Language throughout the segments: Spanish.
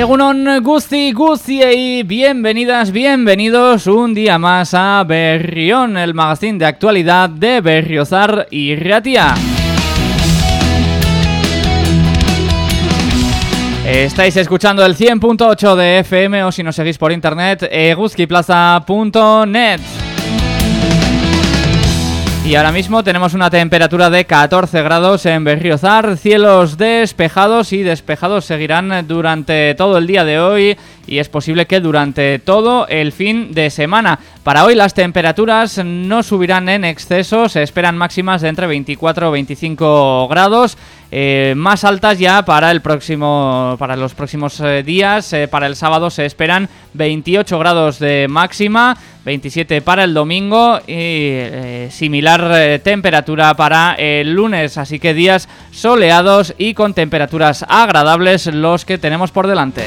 Egunon Gusti y bienvenidas, bienvenidos un día más a Berrión, el magazine de actualidad de Berriozar y Ratia. Estáis escuchando el 100.8 de FM o si nos seguís por internet, eguzquiplaza.net. Y ahora mismo tenemos una temperatura de 14 grados en Berriozar, cielos despejados y despejados seguirán durante todo el día de hoy y es posible que durante todo el fin de semana. Para hoy las temperaturas no subirán en exceso, se esperan máximas de entre 24 y 25 grados. Eh, más altas ya para el próximo para los próximos eh, días eh, para el sábado se esperan 28 grados de máxima 27 para el domingo y similar temperatura para el lunes así que días soleados y con temperaturas agradables los que tenemos por delante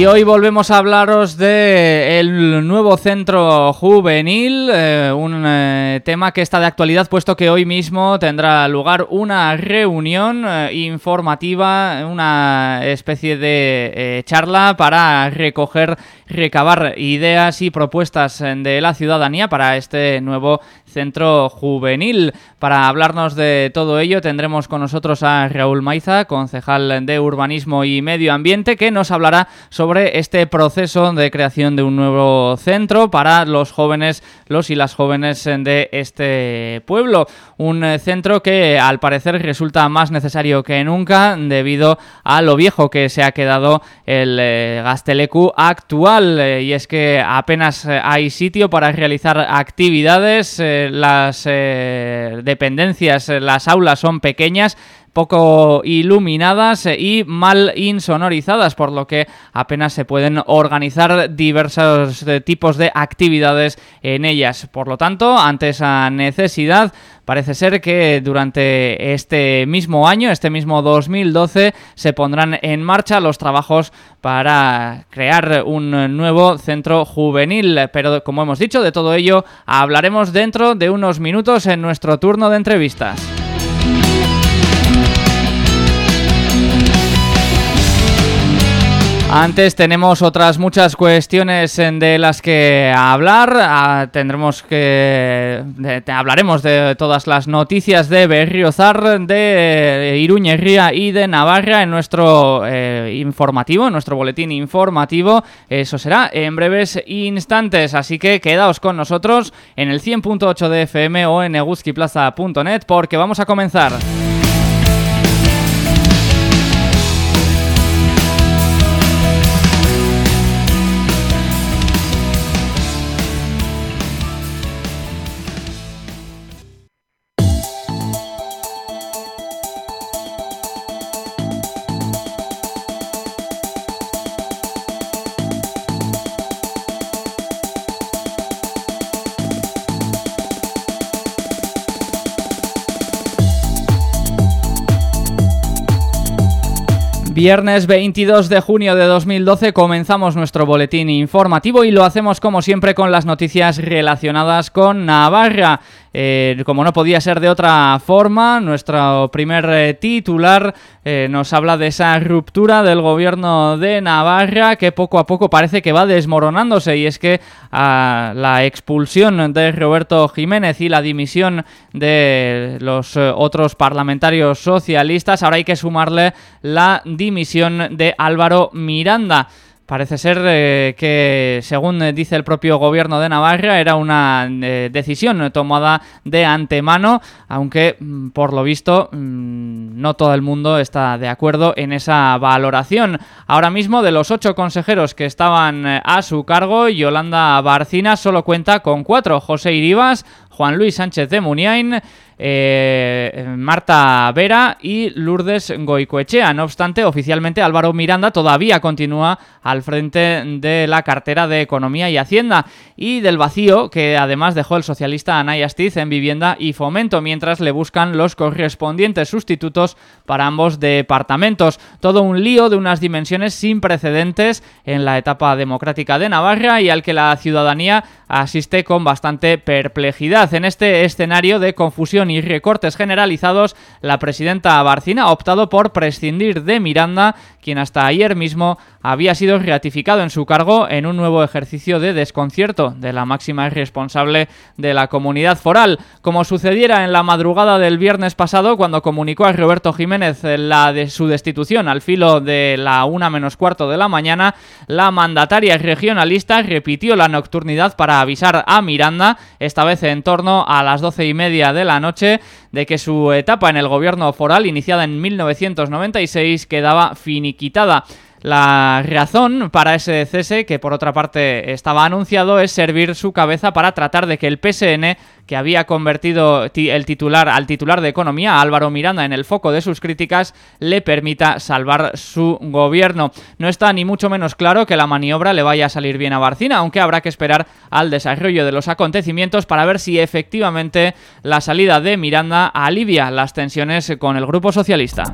Y hoy volvemos a hablaros de el nuevo centro juvenil, eh, un eh, tema que está de actualidad puesto que hoy mismo tendrá lugar una reunión eh, informativa, una especie de charla para recoger, recabar ideas y propuestas de la ciudadanía para este nuevo centro juvenil. Para hablarnos de todo ello tendremos con nosotros a Raúl Maiza, concejal de Urbanismo y Medio Ambiente, que nos hablará sobre este proceso de creación de un nuevo centro para los jóvenes, los y las jóvenes de este pueblo. Un centro que al parecer resulta más necesario que nunca debido a lo viejo que se ha quedado el eh, Gastelecu actual eh, y es que apenas hay sitio para realizar actividades eh, las dependencias, las aulas son pequeñas poco iluminadas y mal insonorizadas, por lo que apenas se pueden organizar diversos eh, tipos de actividades en ellas. Por lo tanto, ante esa necesidad, parece ser que durante este mismo año, este mismo 2012, se pondrán en marcha los trabajos para crear un nuevo centro juvenil. Pero como hemos dicho, de todo ello hablaremos dentro de unos minutos en nuestro turno de entrevistas. Antes tenemos otras muchas cuestiones de las que hablar. Ah, tendremos que hablaremos de todas las noticias de Berriozar, de Iruñería y de Navarra en nuestro eh, informativo, en nuestro boletín informativo. Eso será en breves instantes, así que quedaos con nosotros en el 100.8 de FM o en eguzquiplaza.net porque vamos a comenzar. Viernes 22 de junio de 2012 comenzamos nuestro boletín informativo y lo hacemos como siempre con las noticias relacionadas con Navarra. Eh, como no podía ser de otra forma, nuestro primer eh, titular eh, nos habla de esa ruptura del gobierno de Navarra que poco a poco parece que va desmoronándose y es que a la expulsión de Roberto Jiménez y la dimisión de los otros parlamentarios socialistas, ahora hay que sumarle la dimisión de Álvaro Miranda. Parece ser eh, que, según eh, dice el propio gobierno de Navarra, era una eh, decisión tomada de antemano, aunque mm, por lo visto mm, no todo el mundo está de acuerdo en esa valoración. Ahora mismo, de los ocho consejeros que estaban a su cargo, Yolanda Barcina solo cuenta con cuatro, José Iribas, Juan Luis Sánchez de Muniain, eh, Marta Vera y Lourdes Goicoechea. No obstante, oficialmente Álvaro Miranda todavía continúa al frente de la cartera de Economía y Hacienda y del vacío que además dejó el socialista Anaya Astiz en Vivienda y Fomento, mientras le buscan los correspondientes sustitutos para ambos departamentos. Todo un lío de unas dimensiones sin precedentes en la etapa democrática de Navarra y al que la ciudadanía asiste con bastante perplejidad. En este escenario de confusión y recortes generalizados, la presidenta Barcina ha optado por prescindir de Miranda, quien hasta ayer mismo había sido ratificado en su cargo en un nuevo ejercicio de desconcierto de la máxima responsable de la comunidad foral, como sucediera en la madrugada del viernes pasado cuando comunicó a Roberto Jiménez la de su destitución al filo de la una menos cuarto de la mañana, la mandataria regionalista repitió la nocturnidad para avisar a Miranda, esta vez en torno a las doce y media de la noche, de que su etapa en el gobierno foral, iniciada en 1996, quedaba finiquitada. La razón para ese cese, que por otra parte estaba anunciado, es servir su cabeza para tratar de que el PSN, que había convertido el titular al titular de Economía, Álvaro Miranda, en el foco de sus críticas, le permita salvar su gobierno. No está ni mucho menos claro que la maniobra le vaya a salir bien a Barcina, aunque habrá que esperar al desarrollo de los acontecimientos para ver si efectivamente la salida de Miranda alivia las tensiones con el Grupo Socialista.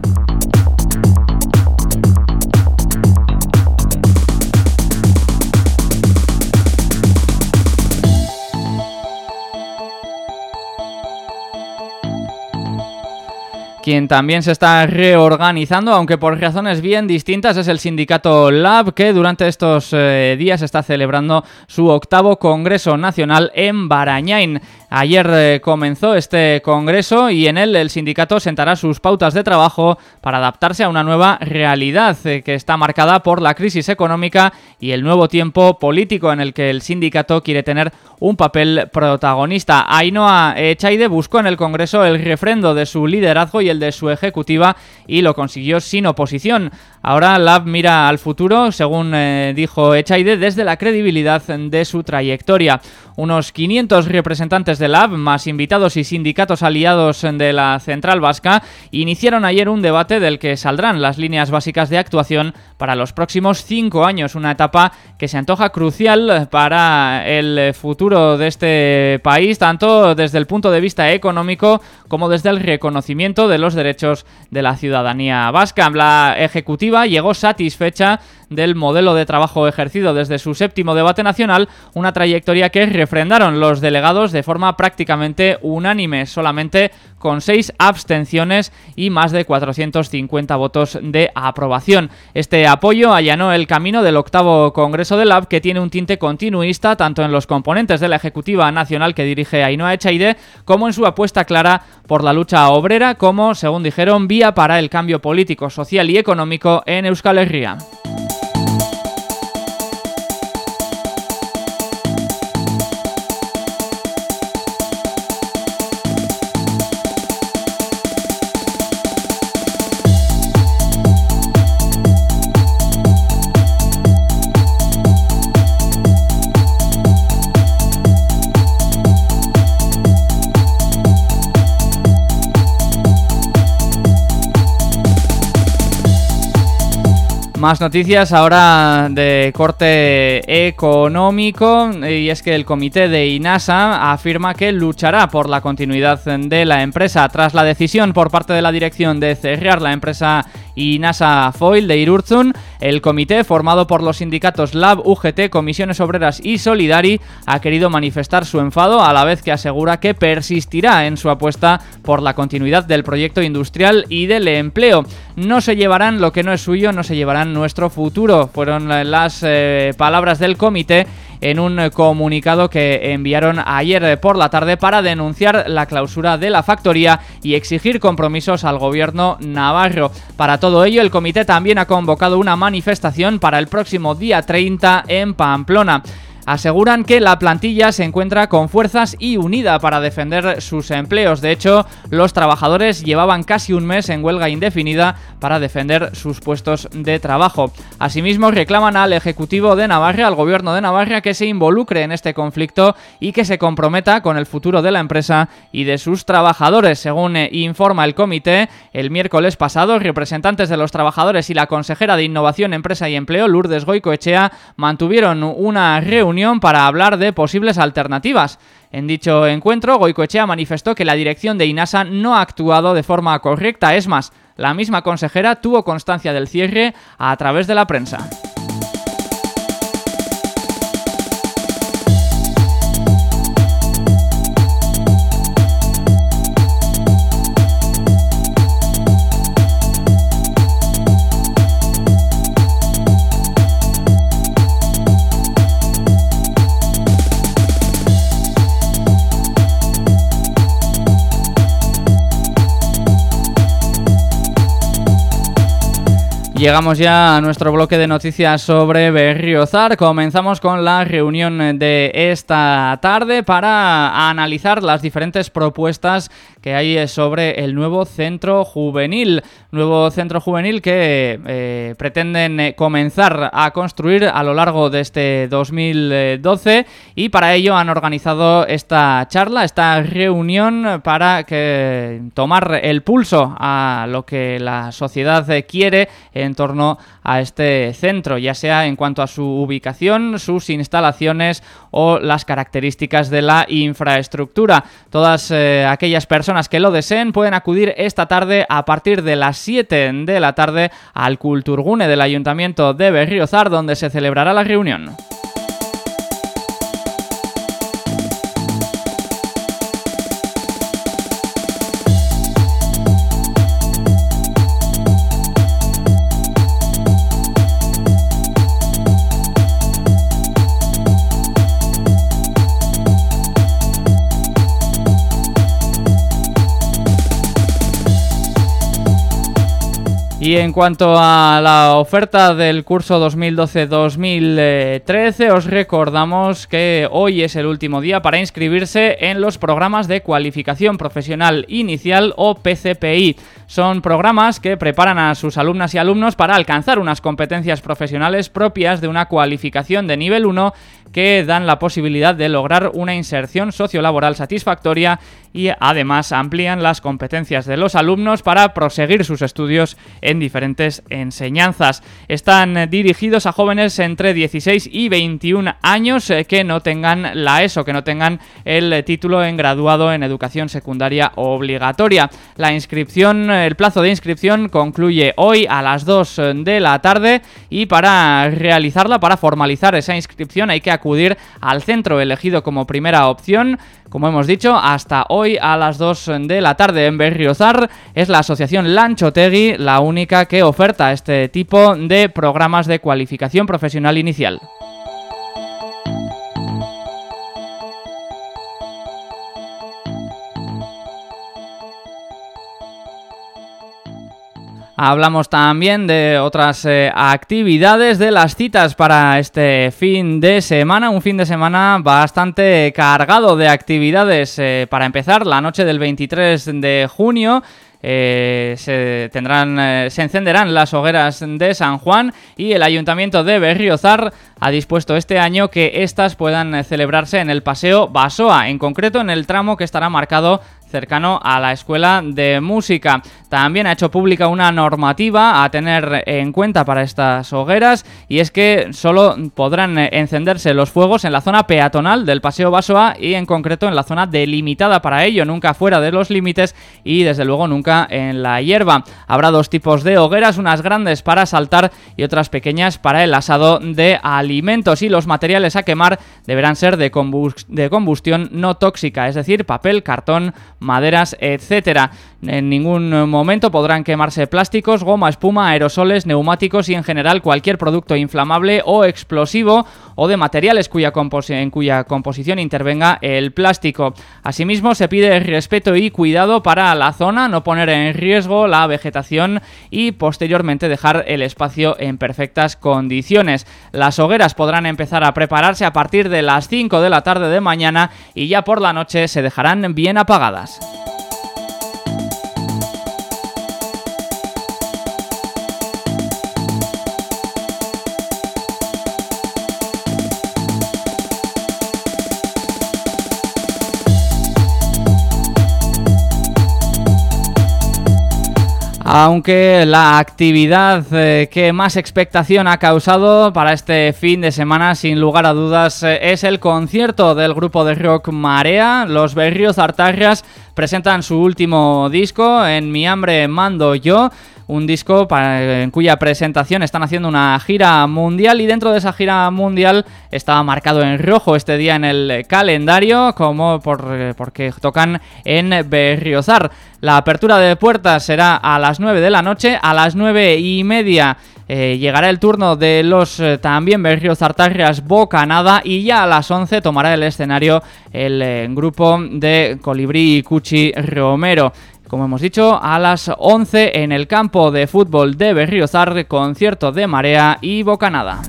Quien también se está reorganizando, aunque por razones bien distintas, es el sindicato LAB, que durante estos eh, días está celebrando su octavo Congreso Nacional en Barañain. Ayer eh, comenzó este congreso y en él el sindicato sentará sus pautas de trabajo para adaptarse a una nueva realidad eh, que está marcada por la crisis económica y el nuevo tiempo político en el que el sindicato quiere tener un papel protagonista. Ainhoa Echaide buscó en el congreso el refrendo de su liderazgo y el de su ejecutiva y lo consiguió sin oposición. Ahora Lab mira al futuro, según eh, dijo Echaide, desde la credibilidad de su trayectoria. Unos 500 representantes de Lab, más invitados y sindicatos aliados de la Central Vasca, iniciaron ayer un debate del que saldrán las líneas básicas de actuación para los próximos cinco años, una etapa que se antoja crucial para el futuro de este país, tanto desde el punto de vista económico como desde el reconocimiento de los derechos de la ciudadanía vasca. La ejecutiva llegó satisfecha del modelo de trabajo ejercido desde su séptimo debate nacional, una trayectoria que refrendaron los delegados de forma prácticamente unánime, solamente con seis abstenciones y más de 450 votos de aprobación. Este apoyo allanó el camino del octavo Congreso del LAB que tiene un tinte continuista tanto en los componentes de la Ejecutiva Nacional que dirige Ainhoa Echaide como en su apuesta clara por la lucha obrera como, según dijeron, vía para el cambio político, social y económico en Euskal Herria. Más noticias ahora de corte económico y es que el comité de INASA afirma que luchará por la continuidad de la empresa tras la decisión por parte de la dirección de cerrar la empresa INASA Foil de Irurzun. El comité, formado por los sindicatos LAB, UGT, Comisiones Obreras y Solidari, ha querido manifestar su enfado a la vez que asegura que persistirá en su apuesta por la continuidad del proyecto industrial y del empleo. No se llevarán lo que no es suyo, no se llevarán nuestro futuro. Fueron las eh, palabras del comité en un comunicado que enviaron ayer por la tarde para denunciar la clausura de la factoría y exigir compromisos al gobierno navarro. Para todo ello, el comité también ha convocado una manifestación para el próximo día 30 en Pamplona. Aseguran que la plantilla se encuentra con fuerzas y unida para defender sus empleos. De hecho, los trabajadores llevaban casi un mes en huelga indefinida para defender sus puestos de trabajo. Asimismo, reclaman al Ejecutivo de Navarra, al Gobierno de Navarra, que se involucre en este conflicto y que se comprometa con el futuro de la empresa y de sus trabajadores. Según eh, informa el comité, el miércoles pasado, representantes de los trabajadores y la consejera de Innovación, Empresa y Empleo, Lourdes Goicoechea, mantuvieron una reunión para hablar de posibles alternativas. En dicho encuentro, Goicoechea manifestó que la dirección de INASA no ha actuado de forma correcta, es más, la misma consejera tuvo constancia del cierre a través de la prensa. Llegamos ya a nuestro bloque de noticias sobre Berriozar. Comenzamos con la reunión de esta tarde para analizar las diferentes propuestas que hay sobre el nuevo centro juvenil. Nuevo centro juvenil que eh, pretenden eh, comenzar a construir a lo largo de este 2012 y para ello han organizado esta charla, esta reunión para tomar el pulso a lo que la sociedad quiere en torno a este centro, ya sea en cuanto a su ubicación, sus instalaciones o las características de la infraestructura. Todas eh, aquellas personas que lo deseen pueden acudir esta tarde a partir de las 7 de la tarde al Culturgune del Ayuntamiento de Berriozar, donde se celebrará la reunión. Y en cuanto a la oferta del curso 2012-2013, os recordamos que hoy es el último día para inscribirse en los programas de cualificación profesional inicial o PCPI. Son programas que preparan a sus alumnas y alumnos para alcanzar unas competencias profesionales propias de una cualificación de nivel 1 que dan la posibilidad de lograr una inserción sociolaboral satisfactoria y además amplían las competencias de los alumnos para proseguir sus estudios en diferentes enseñanzas. Están dirigidos a jóvenes entre 16 y 21 años eh, que no tengan la ESO, que no tengan el título en graduado en educación secundaria obligatoria. La inscripción, el plazo de inscripción concluye hoy a las 2 de la tarde y para realizarla, para formalizar esa inscripción hay que acudir al centro elegido como primera opción. Como hemos dicho, hasta hoy a las 2 de la tarde en Berriozar es la asociación Lanchotegui la única que oferta este tipo de programas de cualificación profesional inicial. Hablamos también de otras eh, actividades, de las citas para este fin de semana, un fin de semana bastante cargado de actividades. Eh, para empezar, la noche del 23 de junio eh, se tendrán se encenderán las hogueras de San Juan y el Ayuntamiento de Berriozar ha dispuesto este año que éstas puedan celebrarse en el Paseo Basoa, en concreto en el tramo que estará marcado cercano a la Escuela de Música. También ha hecho pública una normativa a tener en cuenta para estas hogueras y es que solo podrán encenderse los fuegos en la zona peatonal del Paseo Basoa y en concreto en la zona delimitada para ello, nunca fuera de los límites y desde luego nunca en la hierba. Habrá dos tipos de hogueras, unas grandes para saltar y otras pequeñas para el asado de alimentos y los materiales a quemar deberán ser de, de combustión no tóxica, es decir, papel, cartón, maderas, etcétera. En ningún momento podrán quemarse plásticos, goma, espuma, aerosoles, neumáticos y en general cualquier producto inflamable o explosivo o de materiales cuya en cuya composición intervenga el plástico. Asimismo, se pide respeto y cuidado para la zona, no poner en riesgo la vegetación y posteriormente dejar el espacio en perfectas condiciones. Las hogueras podrán empezar a prepararse a partir de las 5 de la tarde de mañana y ya por la noche se dejarán bien apagadas. Aunque la actividad eh, que más expectación ha causado para este fin de semana, sin lugar a dudas, eh, es el concierto del grupo de rock Marea. Los Berrios Artarrias presentan su último disco, En mi hambre mando yo un disco en cuya presentación están haciendo una gira mundial y dentro de esa gira mundial estaba marcado en rojo este día en el calendario como por, porque tocan en Berriozar. La apertura de puertas será a las 9 de la noche, a las 9 y media eh, llegará el turno de los eh, también Berriozartarrias Bocanada y ya a las 11 tomará el escenario el eh, grupo de Colibrí y Cuchi Romero como hemos dicho, a las 11 en el campo de fútbol de Berriozar, concierto de marea y bocanada.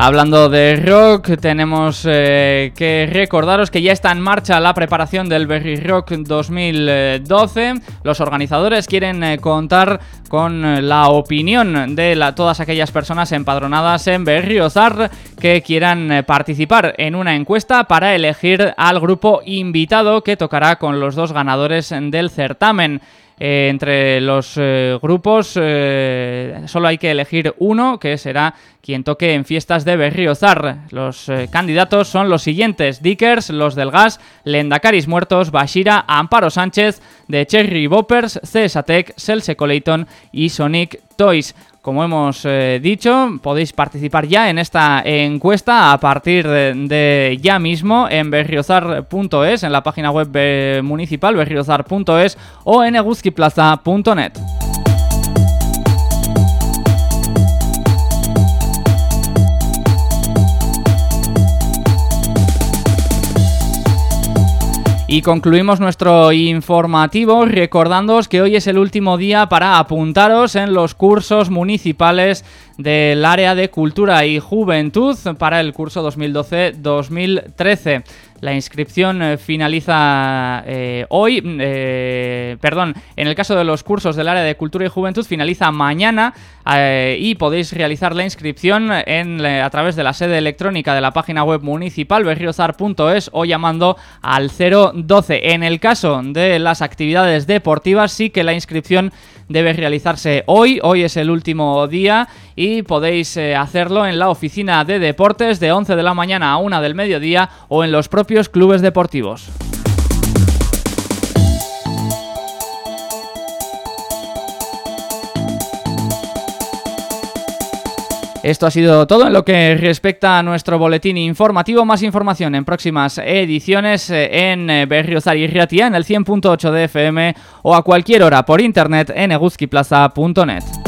Hablando de rock, tenemos eh, que recordaros que ya está en marcha la preparación del Berry Rock 2012. Los organizadores quieren eh, contar con eh, la opinión de todas aquellas personas empadronadas en Berriozar que quieran participar en una encuesta para elegir al grupo invitado que tocará con los dos ganadores del certamen. Eh, entre los eh, grupos eh, solo hay que elegir uno que será quien toque en fiestas de Berriozar. Los candidatos son los siguientes, Dickers, Los del Gas, Lendacaris Muertos, Bashira, Amparo Sánchez, de Cherry Boppers, CSATEC, Celse Coleiton y Sonic Toys. Como hemos eh, dicho, podéis participar ya en esta encuesta a partir de, ya mismo en berriozar.es, en la página web municipal berriozar.es o en eguzquiplaza.net. Y concluimos nuestro informativo recordándoos que hoy es el último día para apuntaros en los cursos municipales del área de cultura y juventud para el curso 2012-2013. La inscripción eh, finaliza eh, hoy, eh, perdón, en el caso de los cursos del área de cultura y juventud finaliza mañana y podéis realizar la inscripción en, a través de la sede electrónica de la página web municipal berriozar.es o llamando al 012. En el caso de las actividades deportivas sí que la inscripción debe realizarse hoy, hoy es el último día y podéis eh, hacerlo en la oficina de deportes de 11 de la mañana a 1 del mediodía o en los propios clubes deportivos. Esto ha sido todo en lo que respecta a nuestro boletín informativo. Más información en próximas ediciones eh, en eh, Berriozar y Riatia en el 100.8 de FM o a cualquier hora por internet en eguzquiplaza.net.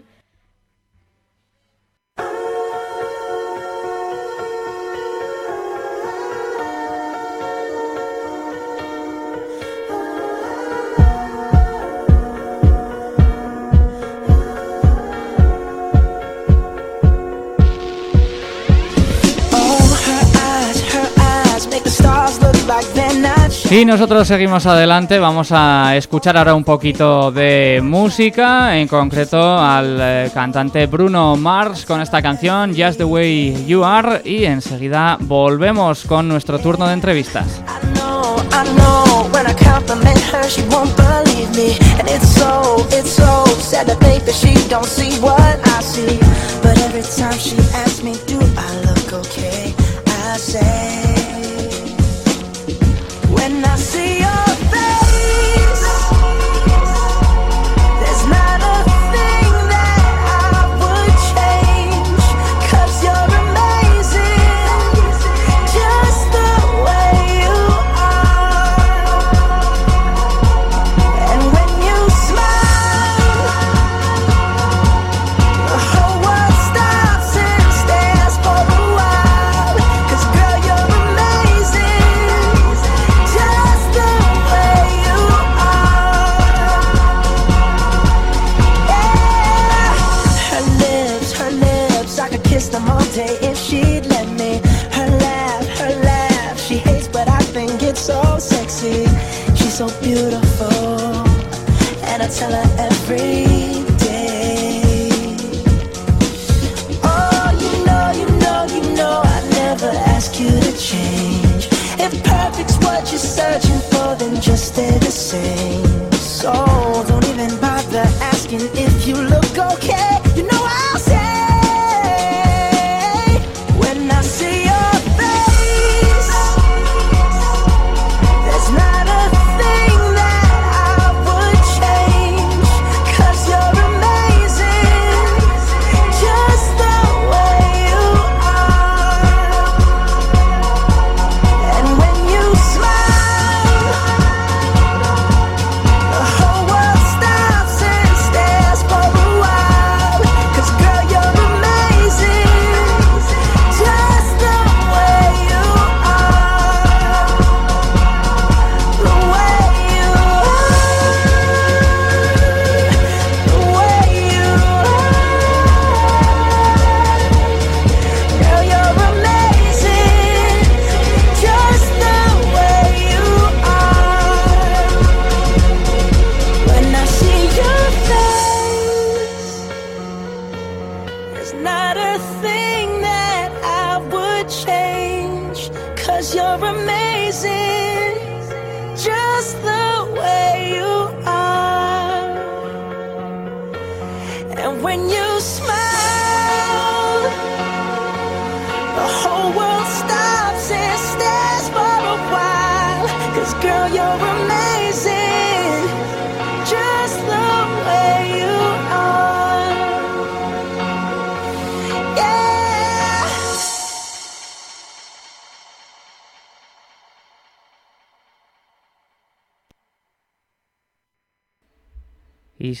Y nosotros seguimos adelante, vamos a escuchar ahora un poquito de música, en concreto al eh, cantante Bruno Mars con esta canción Just the Way You Are. Y enseguida volvemos con nuestro turno de entrevistas. Y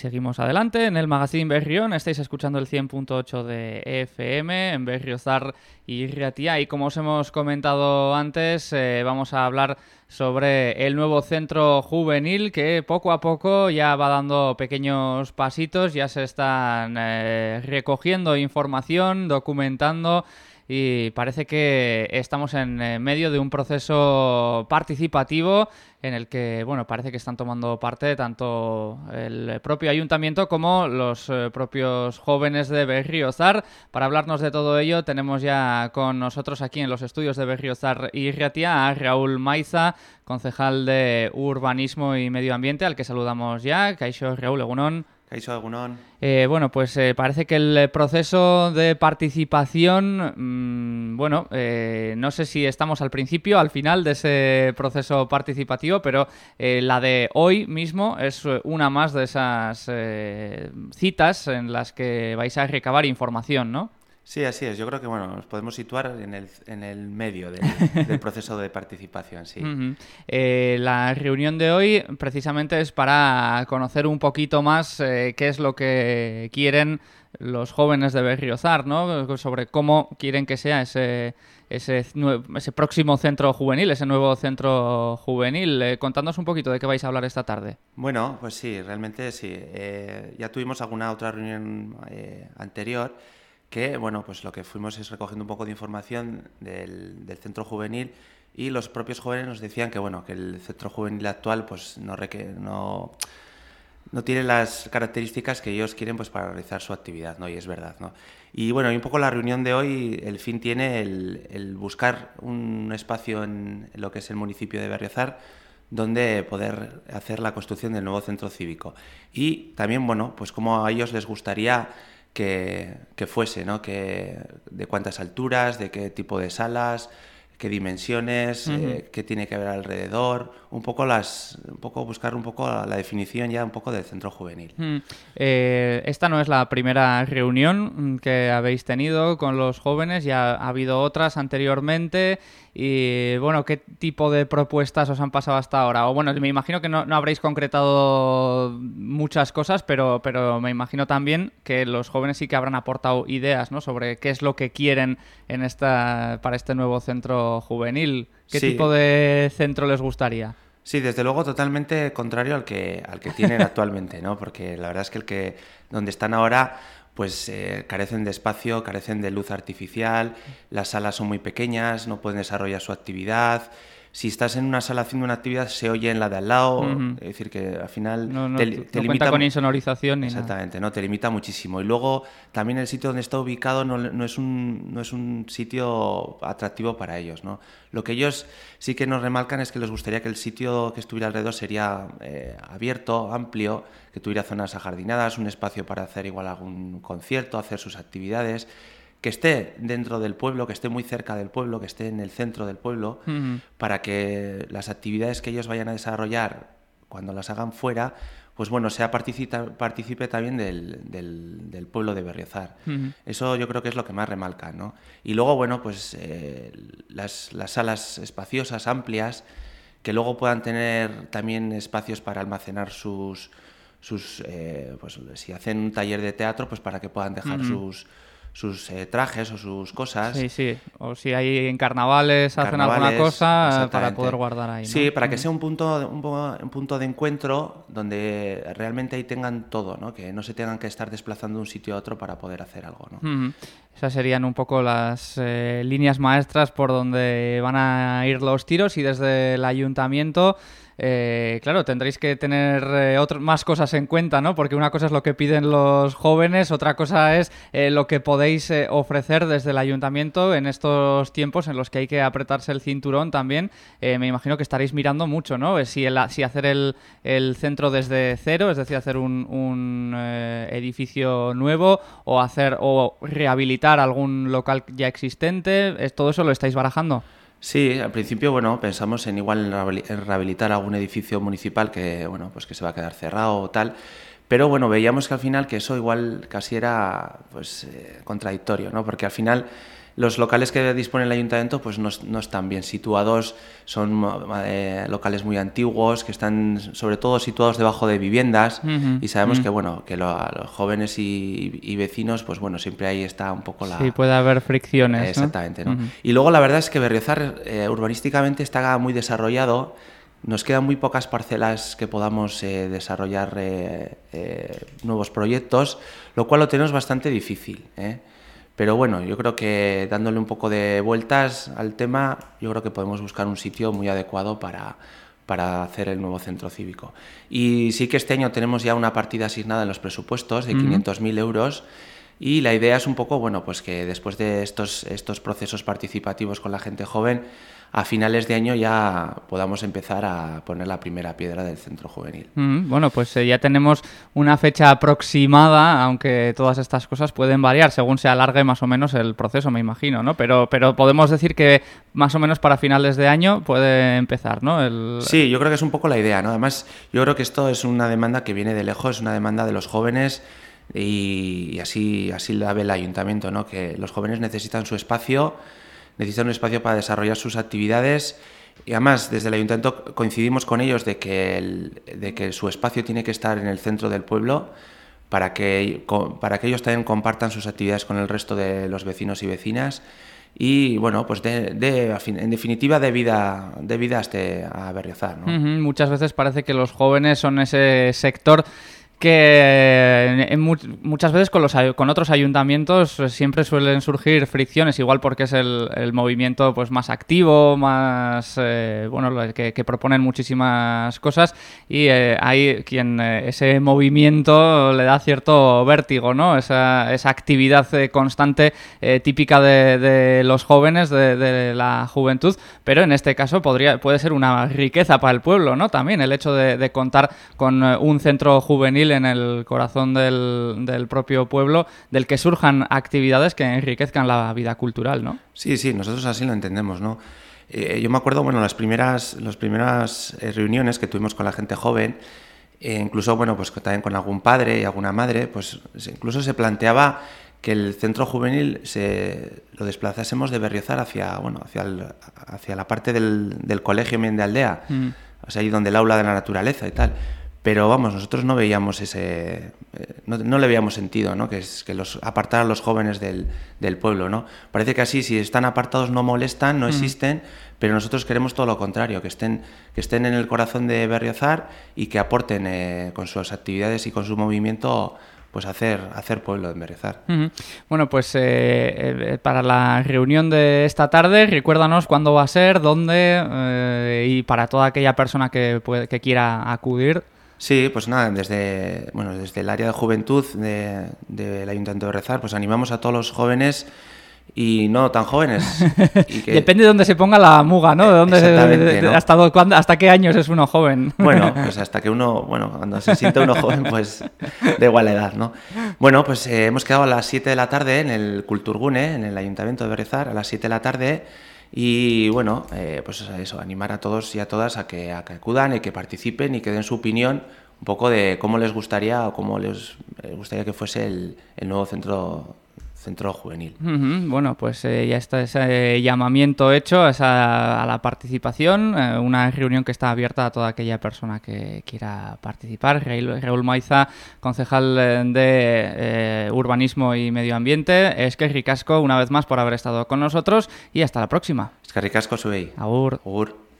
seguimos adelante en el Magazine Berrión. Estáis escuchando el 100.8 de FM en Berriozar y Riatía. Y como os hemos comentado antes, eh, vamos a hablar sobre el nuevo centro juvenil que poco a poco ya va dando pequeños pasitos, ya se están eh, recogiendo información, documentando y parece que estamos en eh, medio de un proceso participativo en el que, bueno, parece que están tomando parte tanto el propio ayuntamiento como los eh, propios jóvenes de Berriozar. Para hablarnos de todo ello tenemos ya con nosotros aquí en los estudios de Berriozar y Riatia a Raúl Maiza, concejal de Urbanismo y Medio Ambiente, al que saludamos ya. Caixo Raúl Egunón. Eh, bueno, pues eh, parece que el proceso de participación, mm, bueno, eh, no sé si estamos al principio, al final de ese proceso participativo, pero la de hoy mismo es una más de esas citas en las que vais a recabar información, ¿no? Sí, así es. Yo creo que bueno, nos podemos situar en el, en el medio del, proceso de participación. Sí. Eh, la reunión de hoy precisamente es para conocer un poquito más eh, qué es lo que quieren los jóvenes de Berriozar, ¿no? Sobre cómo quieren que sea ese, ese, ese próximo centro juvenil, ese nuevo centro juvenil. Eh, contándonos un poquito de qué vais a hablar esta tarde. Bueno, pues sí, realmente sí. ya tuvimos alguna otra reunión anterior que bueno, pues lo que fuimos es recogiendo un poco de información del, centro juvenil y los propios jóvenes nos decían que bueno que el centro juvenil actual pues no no no tiene las características que ellos quieren pues para realizar su actividad no y es verdad no y bueno y un poco la reunión de hoy el fin tiene el, buscar un espacio en, lo que es el municipio de Berriozar donde poder hacer la construcción del nuevo centro cívico. Y también bueno pues como a ellos les gustaría que, que fuese no que de cuántas alturas de qué tipo de salas qué dimensiones, eh, qué tiene que haber alrededor, un poco las, un poco buscar un poco la, definición ya un poco del centro juvenil. Eh, esta no es la primera reunión que habéis tenido con los jóvenes, ya ha habido otras anteriormente. Y bueno, ¿qué tipo de propuestas os han pasado hasta ahora? O bueno, me imagino que no, habréis concretado muchas cosas, pero, pero me imagino también que los jóvenes sí que habrán aportado ideas ¿no? sobre qué es lo que quieren en esta, para este nuevo centro juvenil. ¿Qué tipo de centro les gustaría? Sí, desde luego totalmente contrario al que, al que tienen actualmente, ¿no? Porque la verdad es que el que donde están ahora pues eh, carecen de espacio, carecen de luz artificial, las salas son muy pequeñas, no pueden desarrollar su actividad, si estás en una sala haciendo una actividad se oye en la de al lado, es decir, que al final no, te, limita con insonorización ni Exactamente, no te limita muchísimo. Y luego también el sitio donde está ubicado no, no, es, un, no es un sitio atractivo para ellos. ¿no? Lo que ellos sí que nos remarcan es que les gustaría que el sitio que estuviera alrededor sería eh, abierto, amplio, que tuviera zonas ajardinadas, un espacio para hacer igual algún concierto, hacer sus actividades que esté dentro del pueblo, que esté muy cerca del pueblo, que esté en el centro del pueblo, para que las actividades que ellos vayan a desarrollar cuando las hagan fuera, pues bueno, sea participe también del, del, pueblo de Berriozar. Eso yo creo que es lo que más remarca, ¿no? Y luego, bueno, pues eh, las, las salas espaciosas, amplias, que luego puedan tener también espacios para almacenar sus, sus eh, pues si hacen un taller de teatro, pues para que puedan dejar sus sus eh, trajes o sus cosas. Sí, sí. O si hay en carnavales, hacen alguna cosa para poder guardar ahí. Sí, para que sea un punto, un, punto de encuentro donde realmente ahí tengan todo, ¿no? Que no se tengan que estar desplazando de un sitio a otro para poder hacer algo, ¿no? Esas serían un poco las eh, líneas maestras por donde van a ir los tiros y desde el ayuntamiento eh, claro, tendréis que tener eh, más cosas en cuenta, ¿no? Porque una cosa es lo que piden los jóvenes, otra cosa es eh, lo que podéis ofrecer desde el ayuntamiento en estos tiempos en los que hay que apretarse el cinturón también. me imagino que estaréis mirando mucho, ¿no? Si, si hacer el, centro desde cero, es decir, hacer un, edificio nuevo o hacer o rehabilitar algún local ya existente, ¿todo eso lo estáis barajando? Sí, al principio, bueno, pensamos en igual en rehabilitar algún edificio municipal que, bueno, pues que se va a quedar cerrado o tal, pero bueno, veíamos que al final que eso igual casi era, pues, eh, contradictorio, ¿no? Porque al final los locales que dispone el ayuntamiento pues no, están bien situados, son eh, locales muy antiguos, que están sobre todo situados debajo de viviendas y sabemos que bueno que los jóvenes y, vecinos pues bueno siempre ahí está un poco la... Sí, puede haber fricciones. exactamente, ¿no? Y luego la verdad es que Berriozar eh, urbanísticamente está muy desarrollado. Nos quedan muy pocas parcelas que podamos eh, desarrollar nuevos proyectos, lo cual lo tenemos bastante difícil. Pero bueno, yo creo que dándole un poco de vueltas al tema, yo creo que podemos buscar un sitio muy adecuado para, para hacer el nuevo centro cívico. Y sí que este año tenemos ya una partida asignada en los presupuestos de 500.000 euros. Y la idea es un poco, bueno, pues que después de estos, estos procesos participativos con la gente joven, a finales de año ya podamos empezar a poner la primera piedra del centro juvenil. Mm, bueno, pues eh, ya tenemos una fecha aproximada, aunque todas estas cosas pueden variar según se alargue más o menos el proceso, me imagino, ¿no? Pero, pero podemos decir que más o menos para finales de año puede empezar, ¿no? Sí, yo creo que es un poco la idea, ¿no? Además, yo creo que esto es una demanda que viene de lejos, es una demanda de los jóvenes y, así, así la ve el ayuntamiento, ¿no? Que los jóvenes necesitan su espacio necesitan un espacio para desarrollar sus actividades y además desde el ayuntamiento coincidimos con ellos de que, de que su espacio tiene que estar en el centro del pueblo para que, para que ellos también compartan sus actividades con el resto de los vecinos y vecinas y bueno, pues de, en definitiva de vida, de vida este, a Berriozar. Muchas veces parece que los jóvenes son ese sector que en muchas veces con, los, con otros ayuntamientos siempre suelen surgir fricciones, igual porque es el, movimiento pues más activo, más eh, bueno, que, proponen muchísimas cosas y eh, hay quien eh, ese movimiento le da cierto vértigo, ¿no? Esa, esa actividad constante típica de, los jóvenes, de, la juventud, pero en este caso podría, puede ser una riqueza para el pueblo, ¿no? También el hecho de contar con un centro juvenil en el corazón del, propio pueblo, del que surjan actividades que enriquezcan la vida cultural, ¿no? Sí, sí, nosotros así lo entendemos, ¿no? Eh, yo me acuerdo, bueno, las primeras, las primeras eh, reuniones que tuvimos con la gente joven, e incluso, bueno, pues también con algún padre y alguna madre, pues incluso se planteaba que el centro juvenil se lo desplazásemos de Berriozar hacia, bueno, hacia, hacia la parte del, del colegio de Aldea, mm. o sea, ahí donde el aula de la naturaleza y tal. Pero vamos, nosotros no veíamos ese. Eh, no, le veíamos sentido, ¿no? Que, es, que los apartar a los jóvenes del, del, pueblo, ¿no? Parece que así, si están apartados, no molestan, no existen, pero nosotros queremos todo lo contrario, que estén, que estén en el corazón de Berriozar y que aporten eh, con sus actividades y con su movimiento pues hacer, hacer pueblo en Berriozar. Bueno, pues eh, para la reunión de esta tarde, recuérdanos cuándo va a ser, dónde y para toda aquella persona que, que quiera acudir. Sí, pues nada, desde, bueno, desde el área de juventud del Ayuntamiento de Rezar, pues animamos a todos los jóvenes y no tan jóvenes. Depende de dónde se ponga la muga, ¿no? De dónde, hasta, hasta qué años es uno joven. Bueno, pues hasta que uno, bueno, cuando se siente uno joven, pues de igual edad, ¿no? Bueno, pues eh, hemos quedado a las 7 de la tarde en el Culturgune, en el Ayuntamiento de Berezar, a las 7 de la tarde y bueno, eh, pues eso, animar a todos y a todas a que, acudan y que participen y que den su opinión un poco de cómo les gustaría o cómo les eh, gustaría que fuese el, el nuevo centro centro juvenil. Bueno, pues eh, ya está ese llamamiento hecho a la participación, eh, una reunión que está abierta a toda aquella persona que quiera participar. Raúl Maiza, concejal eh, de Urbanismo y Medio Ambiente, es que ricasco una vez más por haber estado con nosotros y hasta la próxima. Es que ricasco. Agur. Agur.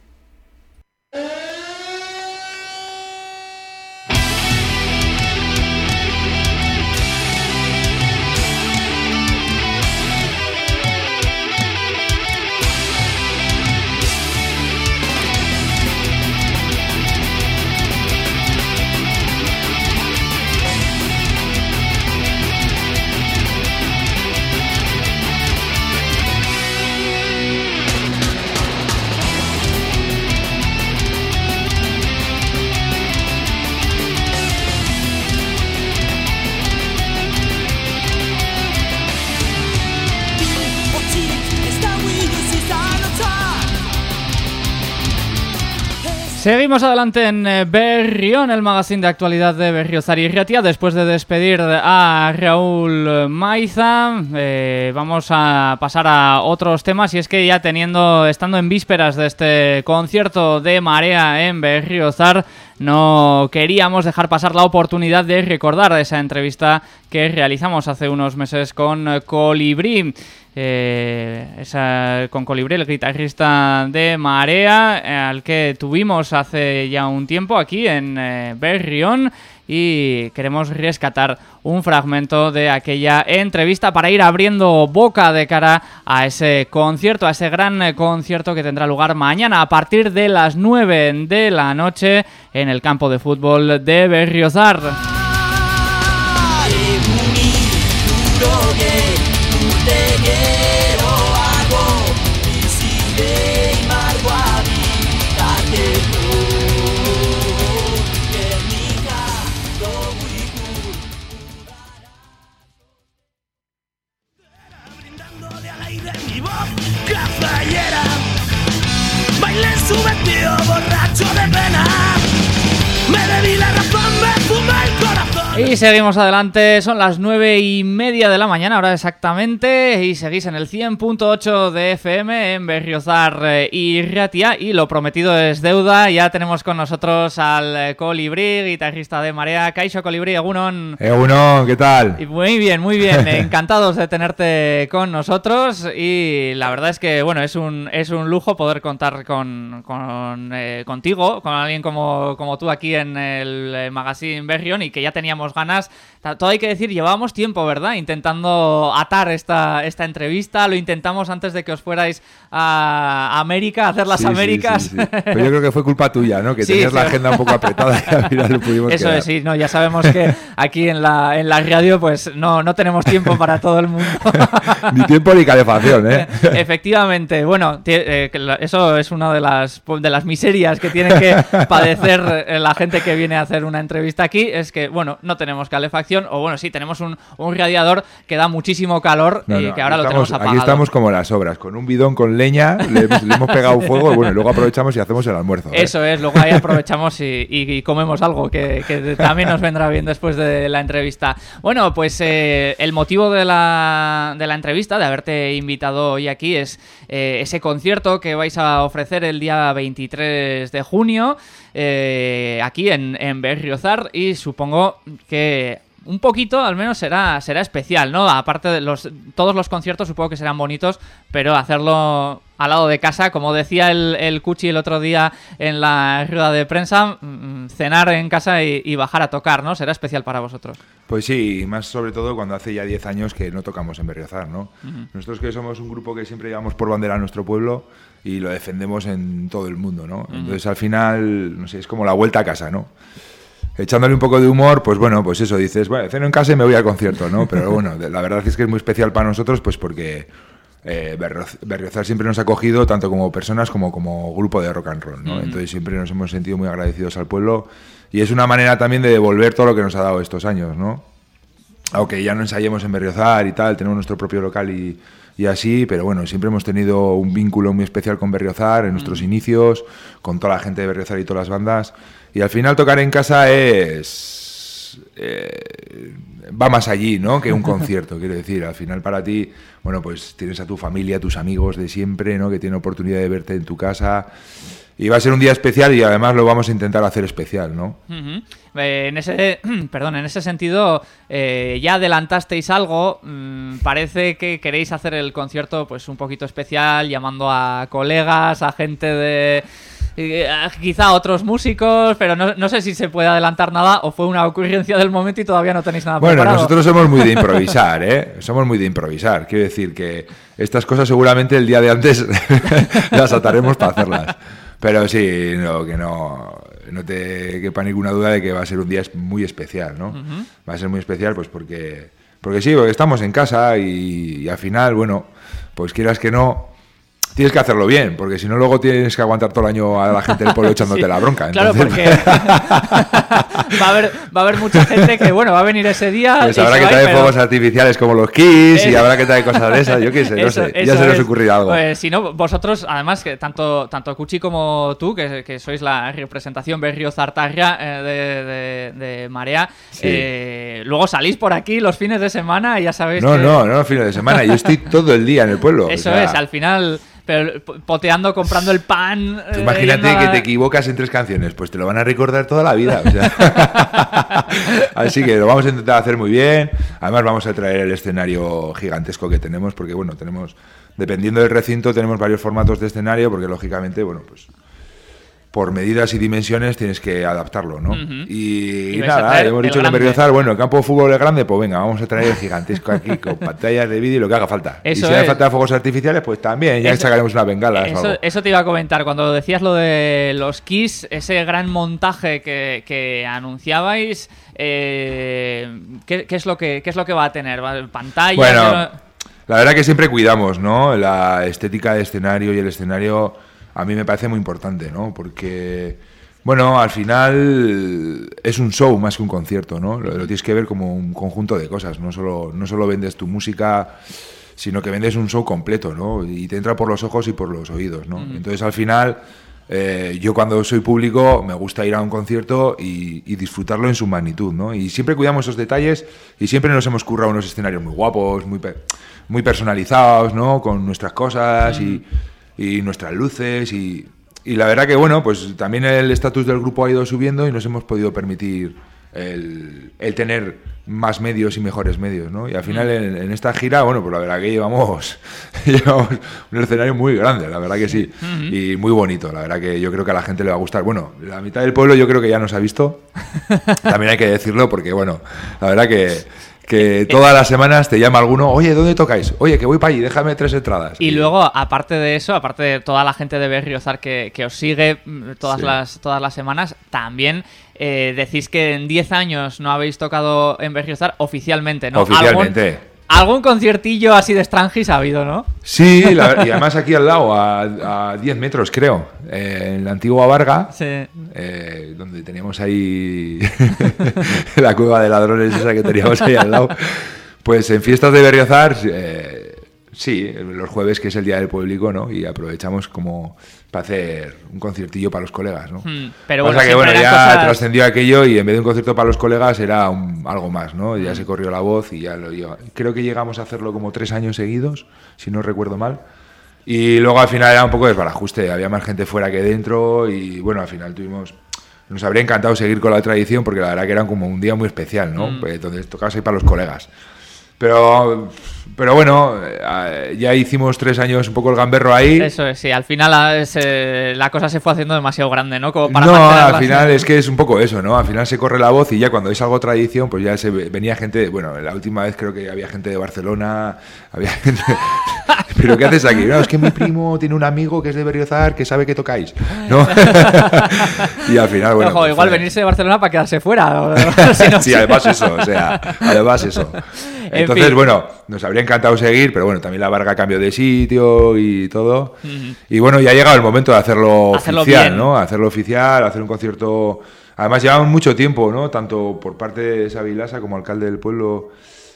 Seguimos adelante en eh, Berrión, el magazine de actualidad de Berriozar y Riatia. Después de despedir a Raúl Maiza, eh, vamos a pasar a otros temas. Y es que ya teniendo, estando en vísperas de este concierto de Marea en Berriozar, no queríamos dejar pasar la oportunidad de recordar esa entrevista que realizamos hace unos meses con Colibrí. Eh, con Colibrí, el guitarrista de Marea, eh, al que tuvimos hace ya un tiempo aquí en eh, Berrión y queremos rescatar un fragmento de aquella entrevista para ir abriendo boca de cara a ese concierto, a ese gran concierto que tendrá lugar mañana a partir de las 9 de la noche en el campo de fútbol de Berriozar. Y seguimos adelante, son las nueve y media de la mañana, ahora exactamente, y seguís en el 100.8 de FM en Berriozar eh, y Ratia, y lo prometido es deuda, ya tenemos con nosotros al eh, Colibrí, guitarrista de Marea, Kaisho Colibrí, Egunon. Egunon, ¿qué tal? Y muy bien, muy bien, encantados de tenerte con nosotros, y la verdad es que, bueno, es un, es un lujo poder contar con, con eh, contigo, con alguien como, como tú aquí en el Magazine Berrión, y que ya teníamos ganas. Todo hay que decir, llevábamos tiempo, ¿verdad? Intentando atar esta, esta entrevista. Lo intentamos antes de que os fuerais a América, a hacer las Sí, Américas. sí, sí. Pero yo creo que fue culpa tuya, ¿no? Que tenías la agenda un poco apretada y al final lo pudimos Eso quedar. es, sí, no, ya sabemos que aquí en la, en la radio pues no, no tenemos tiempo para todo el mundo. Ni tiempo ni calefacción, ¿eh? Efectivamente, bueno, eh, eso es una de las, de las miserias que tiene que padecer eh, la gente que viene a hacer una entrevista aquí, es que, bueno, no tenemos calefacción, o bueno, sí, tenemos un, un radiador que da muchísimo calor No, y no, que ahora lo estamos- tenemos apagado. Aquí estamos como las obras, con un bidón con leña, le, hemos- le hemos pegado fuego y bueno, luego aprovechamos y hacemos el almuerzo. ¿eh? Eso es, luego ahí aprovechamos y, y- y comemos algo que, que también nos vendrá bien después de la entrevista. Bueno, pues eh, el motivo de la, de la entrevista, de haberte invitado hoy aquí, es eh, ese concierto que vais a ofrecer el día 23 de junio eh, aquí en, en Berriozar y supongo que un poquito al menos será será especial, ¿no? Aparte de los todos los conciertos supongo que serán bonitos, pero hacerlo al lado de casa, como decía el, el Cuchi el otro día en la rueda de prensa, mm, cenar en casa y, y bajar a tocar, ¿no? Será especial para vosotros. Pues sí, y más sobre todo cuando hace ya 10 años que no tocamos en Berriozar, ¿no? Nosotros que somos un grupo que siempre llevamos por bandera a nuestro pueblo y lo defendemos en todo el mundo, ¿no? Entonces al final, no sé, es como la vuelta a casa, ¿no? Echándole un poco de humor, pues bueno, pues eso, dices, bueno, ceno en casa y me voy al concierto, ¿no? Pero bueno, la verdad es que es muy especial para nosotros, pues porque eh, Berriozar siempre nos ha acogido tanto como personas como como grupo de rock and roll, ¿no? Entonces siempre nos hemos sentido muy agradecidos al pueblo y es una manera también de devolver todo lo que nos ha dado estos años, ¿no? aunque ya no ensayemos en Berriozar y tal, tenemos nuestro propio local y, y así, pero bueno, siempre hemos tenido un vínculo muy especial con Berriozar en nuestros inicios, con toda la gente de Berriozar y todas las bandas. Y al final tocar en casa es... eh, va más allí, ¿no? Que un concierto, quiero decir. Al final para ti, bueno, pues tienes a tu familia, a tus amigos de siempre, ¿no? Que tienen oportunidad de verte en tu casa. Y va a ser un día especial y además lo vamos a intentar hacer especial, ¿no? Eh, en ese, perdón, en ese sentido, eh, ya adelantasteis algo. mm, parece que queréis hacer el concierto, pues, un poquito especial, llamando a colegas, a gente de, eh, quizá otros músicos, pero no, no sé si se puede adelantar nada o fue una ocurrencia del momento y todavía no tenéis nada Bueno, preparado. nosotros somos muy de improvisar, ¿eh? Somos muy de improvisar. Quiero decir que estas cosas seguramente el día de antes las ataremos para hacerlas. Pero sí, no, que no, no te quepa ninguna duda de que va a ser un día muy especial, ¿no? Va a ser muy especial, pues porque, porque sí, porque estamos en casa y, y al final, bueno, pues quieras que no, tienes que hacerlo bien, porque si no luego tienes que aguantar todo el año a la gente del pueblo echándote Sí, la bronca. Claro, Entonces- porque va, a haber, va a haber mucha gente que, bueno, va a venir ese día. Pues habrá que traer pero- fuegos artificiales como los Kiss y habrá que traer cosas de esas, yo qué sé, no Eso- sé. eso Ya se nos ocurrirá algo. Pues si no, vosotros, además, que tanto, tanto Cuchi como tú, que, que sois la representación Berrio Zartarria eh, de, de- de Marea, Sí. eh, luego salís por aquí los fines de semana y ya sabéis No, que... no, no, fines de semana. Yo estoy todo el día en el pueblo. o Eso sea, es, al final, pero po- poteando, comprando el pan... tú eh, imagínate que te equivocas en tres canciones, pues te lo van a recordar toda la vida. o sea. Así que lo vamos a intentar hacer muy bien. Además vamos a traer el escenario gigantesco que tenemos, porque bueno, tenemos, dependiendo del recinto, tenemos varios formatos de escenario, porque lógicamente, bueno, pues por medidas y dimensiones tienes que adaptarlo, ¿no? Y, nada, hemos dicho que en. Berriozar, bueno, el campo de fútbol es grande, pues venga, vamos a traer el gigantesco aquí con pantallas de vídeo y lo que haga falta. Eso y si hace es. falta fuegos artificiales, pues también, ya Eso- sacaremos una bengala o Eso, algo. eso te iba a comentar, cuando decías lo de los Kiss, ese gran montaje que, que anunciabais, eh, ¿qué, qué es lo que, ¿qué es lo que va a tener? ¿Va- ¿Pantalla? Bueno, ¿Qué- la verdad que siempre cuidamos, ¿no? La estética de escenario y el escenario a mí me parece muy importante, ¿no? Porque, bueno, al final es un show más que un concierto, ¿no? Lo, lo tienes que ver como un conjunto de cosas, no solo, no solo vendes tu música, sino que vendes un show completo, ¿no? Y te entra por los ojos y por los oídos, ¿no? Entonces al final... eh, yo cuando soy público me gusta ir a un concierto y, y disfrutarlo en su magnitud, ¿no? Y siempre cuidamos esos detalles y siempre nos hemos currado unos escenarios muy guapos, muy, pe- muy personalizados, ¿no? Con nuestras cosas y, y nuestras luces y, y la verdad que, bueno, pues también el estatus del grupo ha ido subiendo y nos hemos podido permitir el, el tener más medios y mejores medios, ¿no? Y al final en, en esta gira, bueno, pues la verdad que llevamos, llevamos un escenario muy grande, la verdad que sí, y muy bonito, la verdad que yo creo que a la gente le va a gustar. Bueno, la mitad del pueblo yo creo que ya nos ha visto, también hay que decirlo porque, bueno, la verdad que, que todas las semanas te llama alguno, oye, ¿dónde tocáis? Oye, que voy para allí, déjame tres entradas. Y luego, aparte de eso, aparte de toda la gente de Berriozar que, que os sigue mm, todas, Sí. las, todas las semanas, también eh, decís que en 10 años no habéis tocado en Berriozar oficialmente, ¿no? Oficialmente. ¿Algún, algún conciertillo así de Strangis ha habido, ¿no? Sí, la- y además aquí al lado, a, a 10 metros creo, eh, en la antigua Varga, Sí. eh, donde teníamos ahí la cueva de ladrones esa que teníamos ahí al lado. Pues en fiestas de Berriozar, eh, sí, los jueves que es el día del público, ¿no? Y aprovechamos como para hacer un conciertillo para los colegas, ¿no? Hmm, pero bueno, que bueno, ya cosas- trascendió aquello y en vez de un concierto para los colegas era un- algo más, ¿no? Ya se corrió la voz y ya lo lleva. Creo que llegamos a hacerlo como tres años seguidos, si no recuerdo mal. Y luego al final era un poco desbarajuste, había más gente fuera que dentro y bueno, al final tuvimos... Nos habría encantado seguir con la tradición porque la verdad que era como un día muy especial, ¿no? Pues, donde tocabas ahí para los colegas. Pero, pero bueno, eh, ya hicimos tres años un poco el gamberro ahí. Eso es, sí, al final ah, se- la cosa se fue haciendo demasiado grande, ¿no? Como para no, al final así. es que es un poco eso, ¿no? Al final se corre la voz y ya cuando es algo tradición, pues ya se ve- venía gente, bueno, la última vez creo que había gente de Barcelona, había gente... Pero ¿qué haces aquí? No, es que mi primo tiene un amigo que es de Berriozar que sabe que tocáis, ¿no? y al final, bueno... Ojo, pues igual fue- venirse de Barcelona para quedarse fuera. o- si no, sí, además eso, o sea, además eso. En Entonces, fin. bueno, nos habría encantado seguir, pero bueno, también la Varga cambió de sitio y todo. Y bueno, ya ha llegado el momento de hacerlo, Hacerlo oficial, bien. ¿no? Hacerlo oficial, hacer un concierto. Además, llevamos mucho tiempo, ¿no? Tanto por parte de Sabilasa como alcalde del pueblo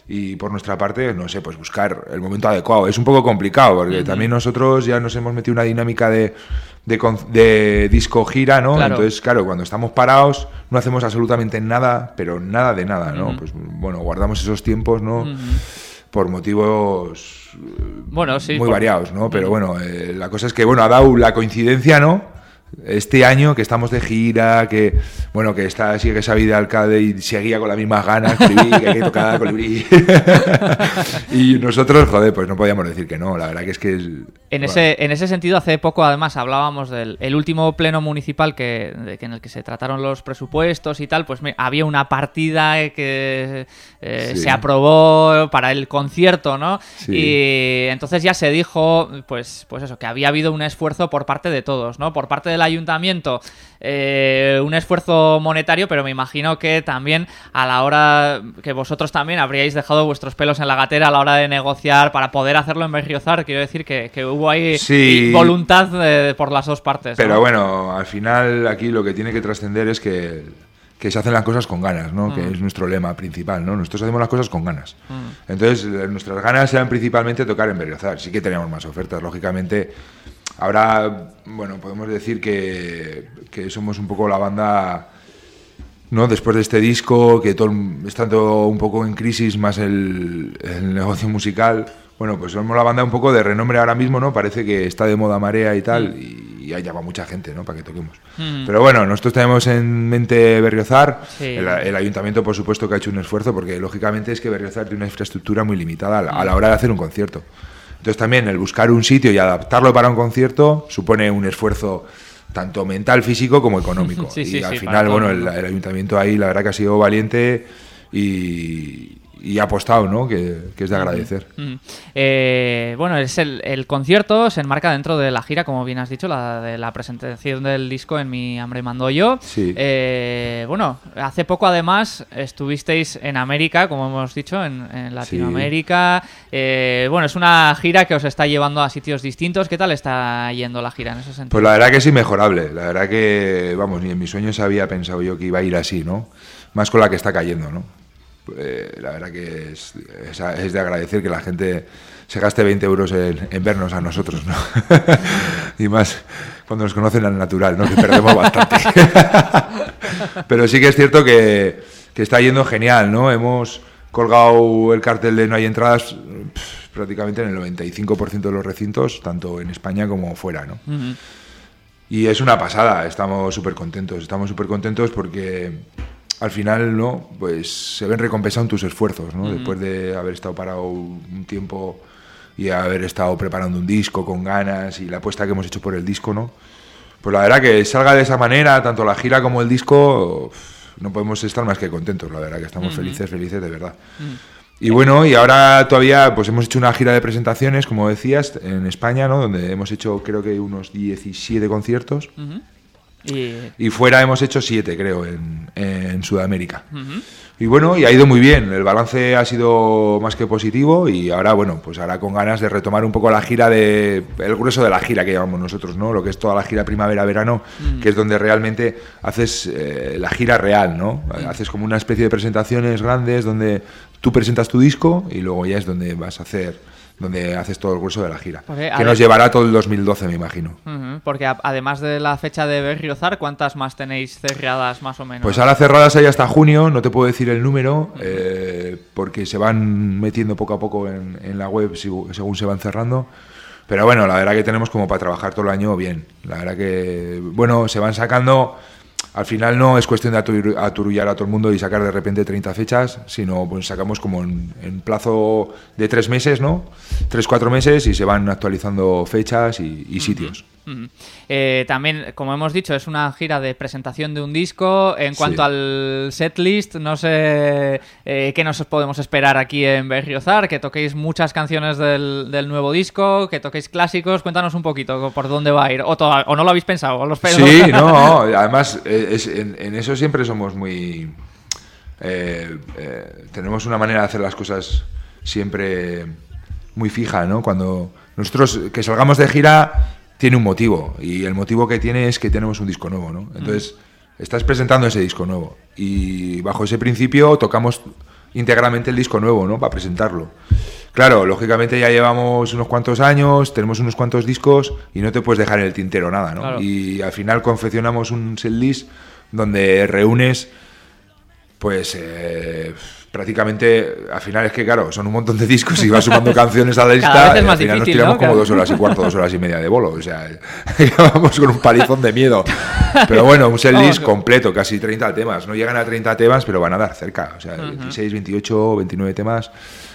y por nuestra parte, no sé, pues buscar el momento adecuado. Es un poco complicado, porque también nosotros ya nos hemos metido una dinámica de, de, de disco gira, ¿no? Claro. Entonces, claro, cuando estamos parados no hacemos absolutamente nada, pero nada de nada, ¿no? Pues bueno, guardamos esos tiempos, ¿no? Por motivos Bueno, sí. muy por- variados, ¿no? Pero bueno, eh, la cosa es que, bueno, ha dado la coincidencia, ¿no? Este año que estamos de gira, que, bueno, que está, sigue esa vida alcalde y seguía con las mismas ganas, que hay que tocar colibrí. y nosotros, joder, pues no podíamos decir que no, la verdad que es que es... En bueno, ese, en ese sentido, hace poco además hablábamos del el último pleno municipal que, de que en el que se trataron los presupuestos y tal, pues me- había una partida que eh, Sí. se aprobó para el concierto, ¿no? Sí. Y entonces ya se dijo, pues, pues eso, que había habido un esfuerzo por parte de todos, ¿no? Por parte del ayuntamiento, eh, un esfuerzo monetario, pero me imagino que también a la hora que vosotros también habríais dejado vuestros pelos en la gatera a la hora de negociar para poder hacerlo en Berriozar. Quiero decir que, que hubo ahí Sí. voluntad eh, por las dos partes. Pero ¿no? bueno, al final aquí lo que tiene que trascender es que, que se hacen las cosas con ganas, ¿no? Que es nuestro lema principal, ¿no? Nosotros hacemos las cosas con ganas. Entonces, eh, nuestras ganas eran principalmente tocar en Berriozar. Sí que teníamos más ofertas, lógicamente. Ahora, bueno, podemos decir que, que somos un poco la banda... ¿no? Después de este disco, que todo, todo un poco en crisis, más el, el negocio musical, bueno, pues somos la banda un poco de renombre ahora mismo, ¿no? Parece que está de moda marea y tal, y, y llama mucha gente, ¿no? Para que toquemos. Mm. Pero bueno, nosotros tenemos en mente Berriozar, Sí. el, el ayuntamiento por supuesto que ha hecho un esfuerzo, porque lógicamente es que Berriozar tiene una infraestructura muy limitada a la, a la hora de hacer un concierto. Entonces también el buscar un sitio y adaptarlo para un concierto supone un esfuerzo tanto mental, físico como económico. Sí, y sí, al sí, final, bueno, el ayuntamiento ahí la verdad que ha sido valiente y, y ha apostado, ¿no? Que, que es de agradecer. Mm. Eh, bueno, es el, el concierto se enmarca dentro de la gira, como bien has dicho, la de la presentación del disco en Mi Hambre Mando Yo. Sí. Eh, bueno, hace poco además estuvisteis en América, como hemos dicho, en, en Latinoamérica. Eh, bueno, es una gira que os está llevando a sitios distintos. ¿Qué tal está yendo la gira en ese sentido? Pues la verdad que es inmejorable. La verdad que, vamos, ni en mis sueños había pensado yo que iba a ir así, ¿no? Más con la que está cayendo, ¿no? Eh, la verdad que es, es, es de agradecer que la gente se gaste 20 euros en, en vernos a nosotros, ¿no? y más cuando nos conocen al natural, ¿no? Que perdemos bastante. Pero sí que es cierto que, que está yendo genial, ¿no? Hemos colgado el cartel de no hay entradas pff, prácticamente en el 95% de los recintos, tanto en España como fuera, ¿no? Y es una pasada, estamos súper contentos, estamos súper contentos porque al final, ¿no? Pues se ven recompensados tus esfuerzos, ¿no? Después de haber estado parado un tiempo y haber estado preparando un disco con ganas y la apuesta que hemos hecho por el disco, ¿no? Pues la verdad que salga de esa manera, tanto la gira como el disco, no podemos estar más que contentos, la verdad que estamos felices, felices de verdad. Y bueno, y ahora todavía pues hemos hecho una gira de presentaciones, como decías, en España, ¿no? Donde hemos hecho creo que unos 17 conciertos. Y... Y fuera hemos hecho 7, creo, en, en Sudamérica. Y bueno, y ha ido muy bien. El balance ha sido más que positivo y ahora, bueno, pues ahora con ganas de retomar un poco la gira de... El grueso de la gira que llamamos nosotros, ¿no? Lo que es toda la gira primavera-verano, que es donde realmente haces eh, la gira real, ¿no? Haces como una especie de presentaciones grandes donde tú presentas tu disco y luego ya es donde vas a hacer... Donde haces todo el grueso de la gira. Porque, que nos llevará todo el 2012, me imagino. Porque a- además de la fecha de Berriozar, ¿cuántas más tenéis cerradas más o menos? Pues ahora cerradas hay hasta junio, no te puedo decir el número, eh, porque se van metiendo poco a poco en, en la web según se van cerrando. Pero bueno, la verdad que tenemos como para trabajar todo el año bien. La verdad que, bueno, se van sacando. Al final no es cuestión de atur- aturullar a todo el mundo y sacar de repente 30 fechas, sino pues sacamos como en, en plazo de tres meses, ¿no? Tres, cuatro meses y se van actualizando fechas y, y sitios. Eh, también, como hemos dicho, es una gira de presentación de un disco. En cuanto Sí. al setlist, no sé eh, qué nos podemos esperar aquí en Berriozar, que toquéis muchas canciones del, del nuevo disco, que toquéis clásicos. Cuéntanos un poquito por dónde va a ir. O, no lo habéis pensado, o los. Sí, no, además eh, es- en, en eso siempre somos muy... eh, eh, tenemos una manera de hacer las cosas siempre muy fija, ¿no? Cuando nosotros que salgamos de gira tiene un motivo y el motivo que tiene es que tenemos un disco nuevo, ¿no? Entonces estás presentando ese disco nuevo y bajo ese principio tocamos íntegramente el disco nuevo, ¿no? Para presentarlo. Claro, lógicamente ya llevamos unos cuantos años, tenemos unos cuantos discos y no te puedes dejar en el tintero nada, ¿no? Claro. Y al final confeccionamos un setlist donde reúnes, pues eh, prácticamente, al final es que claro, son un montón de discos y vas sumando canciones a la lista Cada vez es y al final difícil, nos tiramos ¿no? como dos horas y cuarto, dos horas y media de bolo, o sea, vamos con un palizón de miedo. Pero bueno, un setlist completo, casi 30 temas, no llegan a 30 temas, pero van a dar cerca, o sea, 26, 28, 29 temas.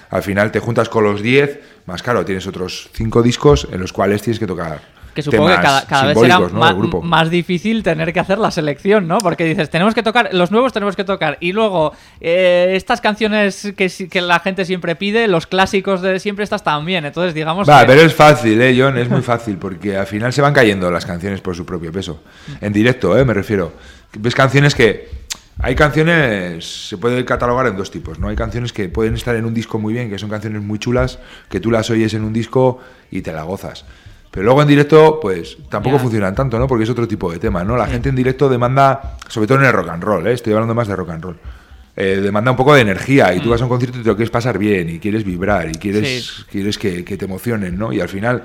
Al final te juntas con los 10, más claro, tienes otros 5 discos en los cuales tienes que tocar Que supongo que cada, cada vez será ¿no? más difícil tener que hacer la selección, ¿no? Porque dices, tenemos que tocar, los nuevos tenemos que tocar. Y luego, eh, estas canciones que, que la gente siempre pide, los clásicos de siempre, estas también. Entonces, digamos Va, que... pero es fácil, ¿eh, John? Es muy fácil, porque al final se van cayendo las canciones por su propio peso. En directo, ¿eh? Me refiero. Ves canciones que... Hay canciones, se puede catalogar en dos tipos, ¿no? Hay canciones que pueden estar en un disco muy bien, que son canciones muy chulas, que tú las oyes en un disco y te la gozas. Pero luego en directo, pues tampoco funcionan tanto, ¿no? Porque es otro tipo de tema, ¿no? La gente en directo demanda, sobre todo en el rock and roll, ¿eh? Estoy hablando más de rock and roll. eh, demanda un poco de energía y tú vas a un concierto y te lo quieres pasar bien y quieres vibrar y quieres, Sí. quieres que, que te emocionen, ¿no? Y al final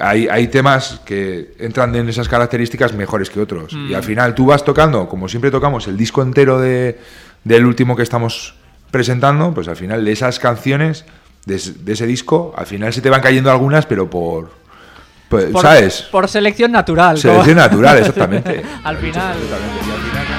hay, hay temas que entran en esas características mejores que otros. Y al final tú vas tocando, como siempre tocamos, el disco entero de, del último que estamos presentando, pues al final de esas canciones, de ese disco, al final se te van cayendo algunas, pero por... pues, por, ¿Sabes? Por selección natural. Selección natural, exactamente. Al final. Absolutamente. Y al final-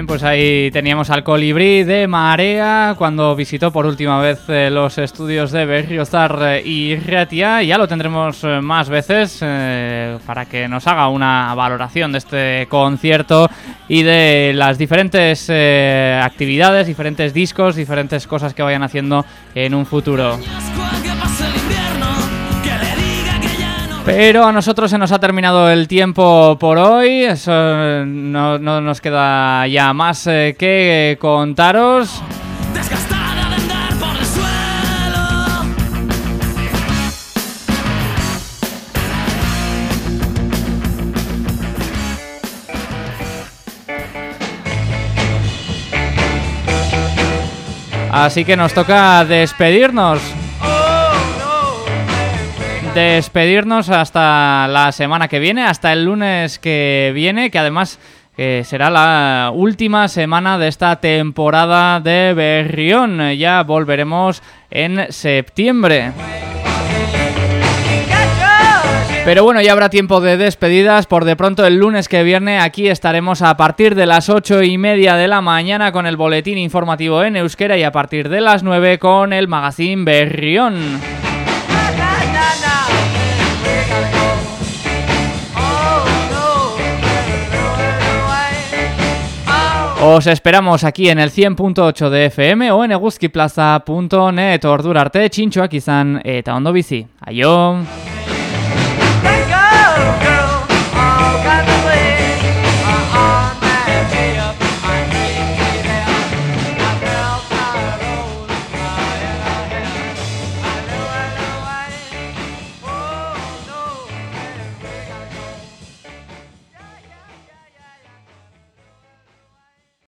Bien, pues ahí teníamos al colibrí de Marea cuando visitó por última vez eh, los estudios de Berriozar eh, y Ratia. Ya lo tendremos eh, más veces para que nos haga una valoración de este concierto y de las diferentes actividades, diferentes discos, diferentes cosas que vayan haciendo en un futuro. Pero a nosotros se nos ha terminado el tiempo por hoy, Eso eh, no, nos queda ya más eh, que contaros. Así que nos toca despedirnos. Despedirnos hasta la semana que viene, hasta el lunes que viene, que además que será la última semana de esta temporada de Berrión. Ya volveremos en septiembre. Pero bueno, ya habrá tiempo de despedidas. Por de pronto, el lunes que viene, aquí estaremos a partir de las ocho y media de la mañana con el boletín informativo en euskera y a partir de las 9 con el magazine Berrión. Os esperamos aquí en el 100.8 de FM o en eguzkiplaza.net ordura arte txintxoak izan eta ondo bizi.